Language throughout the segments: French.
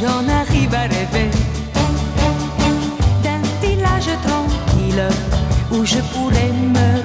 j'en arrive à rêver. D'un village tranquille où je pourrais me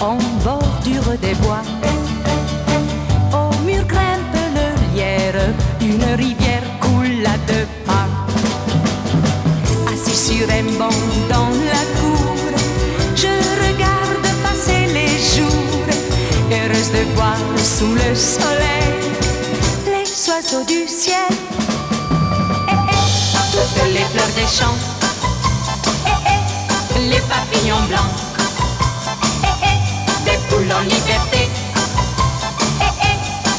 en bordure des bois. Au mur grimpe le lierre, une rivière coule à deux pas. Assis sur un banc sous le soleil les oiseaux du ciel. Eh, eh, toutes les fleurs des champs, eh, les papillons blancs, eh, eh, des poules en liberté, eh,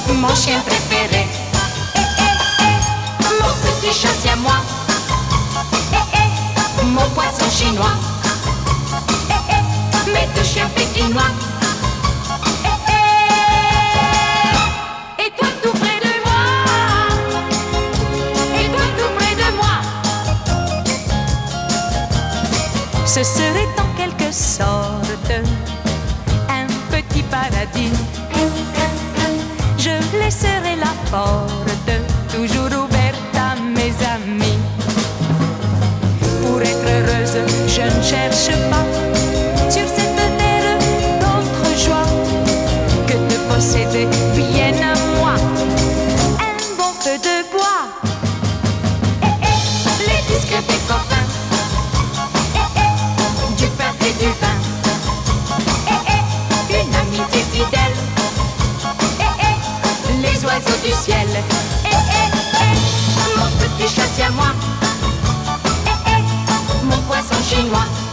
eh, mon chien préféré, eh, eh, eh, mon petit chat à moi, eh, eh, mon poisson chinois, eh, eh, mes deux chiens pékinois. ce serait en quelque sorte un petit paradis. Je laisserai la porte toujours ouverte à mes amis. Pour être heureuse, je ne cherche pas. du vin. Eh eh, une amitié fidèle. Eh eh, les oiseaux du ciel. Eh eh, eh, mon petit chassier à moi. Eh eh, mon poisson chinois.